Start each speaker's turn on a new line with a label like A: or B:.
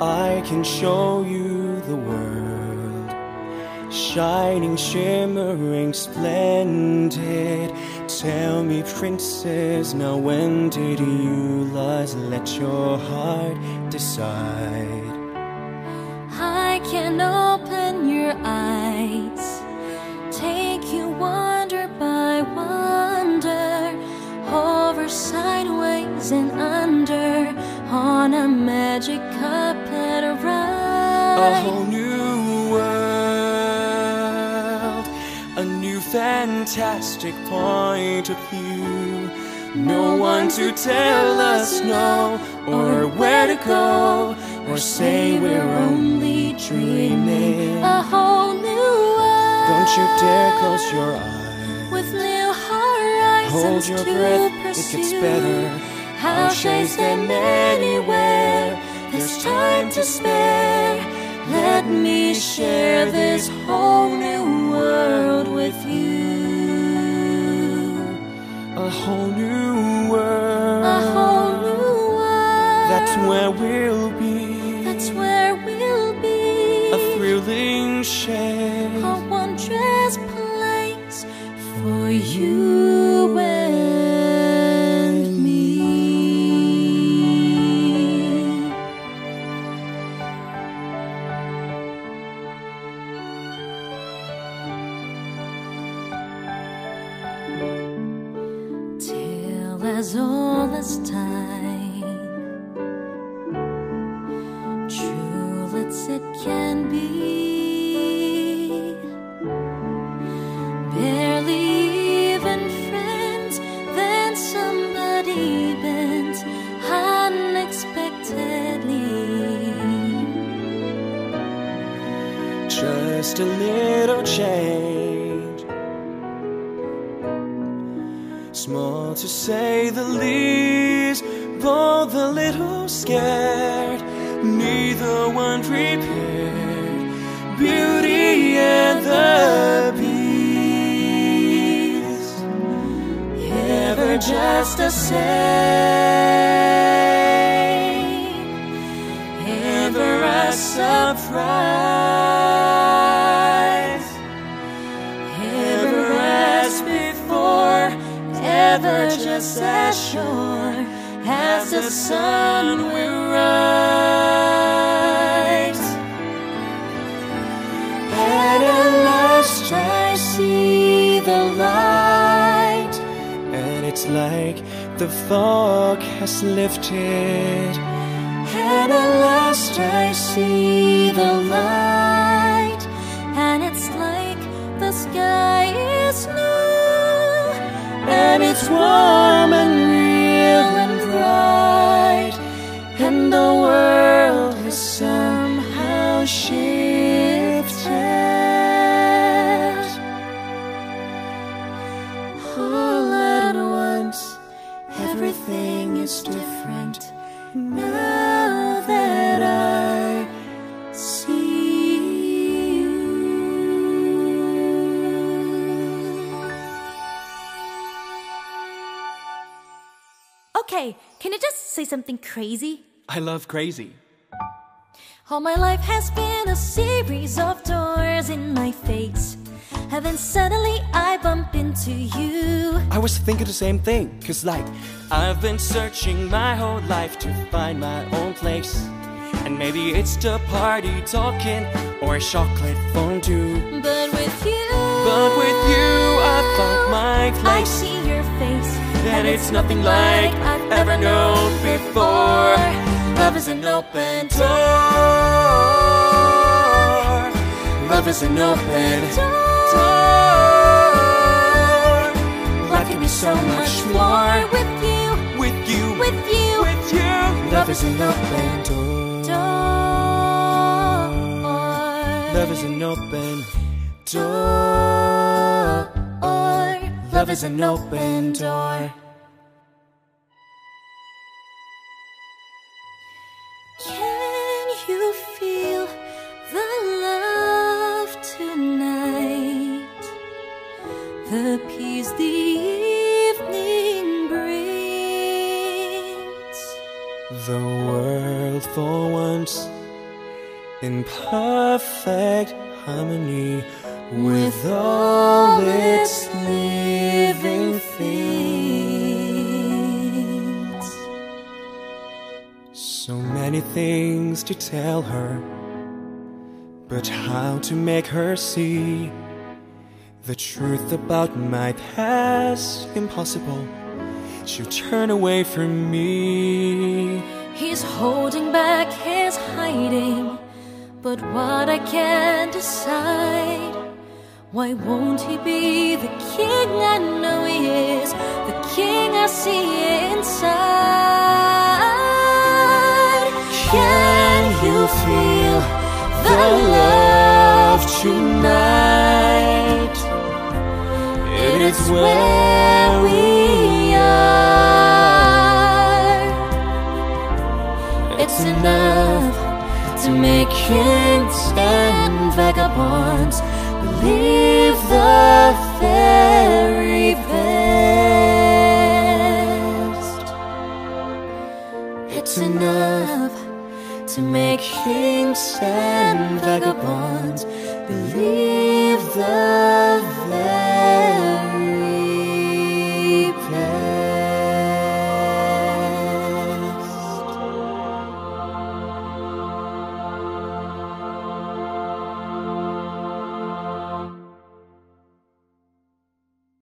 A: I can show you the world, shining, shimmering, splendid. Tell me, princess, now when did you last let your heart decide?
B: I can open your eyes, take you wonder by wonder, over sideways and under, on a magic carpet ride.
A: whole new world, a new fantastic point of view. No one to tell us no, or where to go, or say we're only dreaming.
B: A whole new world.
A: Don't you dare close your eyes.
B: With new horizons
A: Hold your
B: to
A: breath,
B: pursue.
A: it gets better.
B: I'll chase them anywhere. There's time to spare. Let me share this whole new world with you.
A: A whole new world.
B: A whole new world.
A: That's where we'll be.
B: That's where we'll be.
A: A thrilling shade.
B: A wondrous place for you As old as time, true as it can be. Barely even friends, then somebody bent unexpectedly.
A: Just a little change. Small to say the least, both a little scared, neither one prepared. Beauty and the Beast. Ever just the same. Ever a surprise. Ever just as sure as the sun will rise. And at last I see the light, and it's like the fog has lifted. And at last I see different now that I see you.
B: Okay, can I just say something crazy?
A: I love crazy.
B: All my life has been a series of doors in my face. And then suddenly I bump into you.
A: I was thinking the same thing, cause like I've been searching my whole life to find my own place. And maybe it's the party talking or a chocolate fondue.
B: But with you,
A: But with you, I found my
B: I
A: place.
B: see your face.
A: And it's nothing like I've ever known before. Love is an open door. Love is an open door. Life can be so much more
B: with you,
A: with you.
B: with you.
A: With you. Love is an open door.
B: Door.
A: Love is an open door. Love is an open door.
B: Can you feel The
A: world for once in perfect harmony with all its living things. So many things to tell her, but how to make her see the truth about my past impossible? She'll turn away from me.
B: He's holding back, he's hiding. But what I can't decide. Why won't he be the king I know he is? The king I see inside. Can you feel the love tonight? It is where It's enough to make kings and vagabonds believe the fairy best. It's enough to make kings and vagabonds believe the very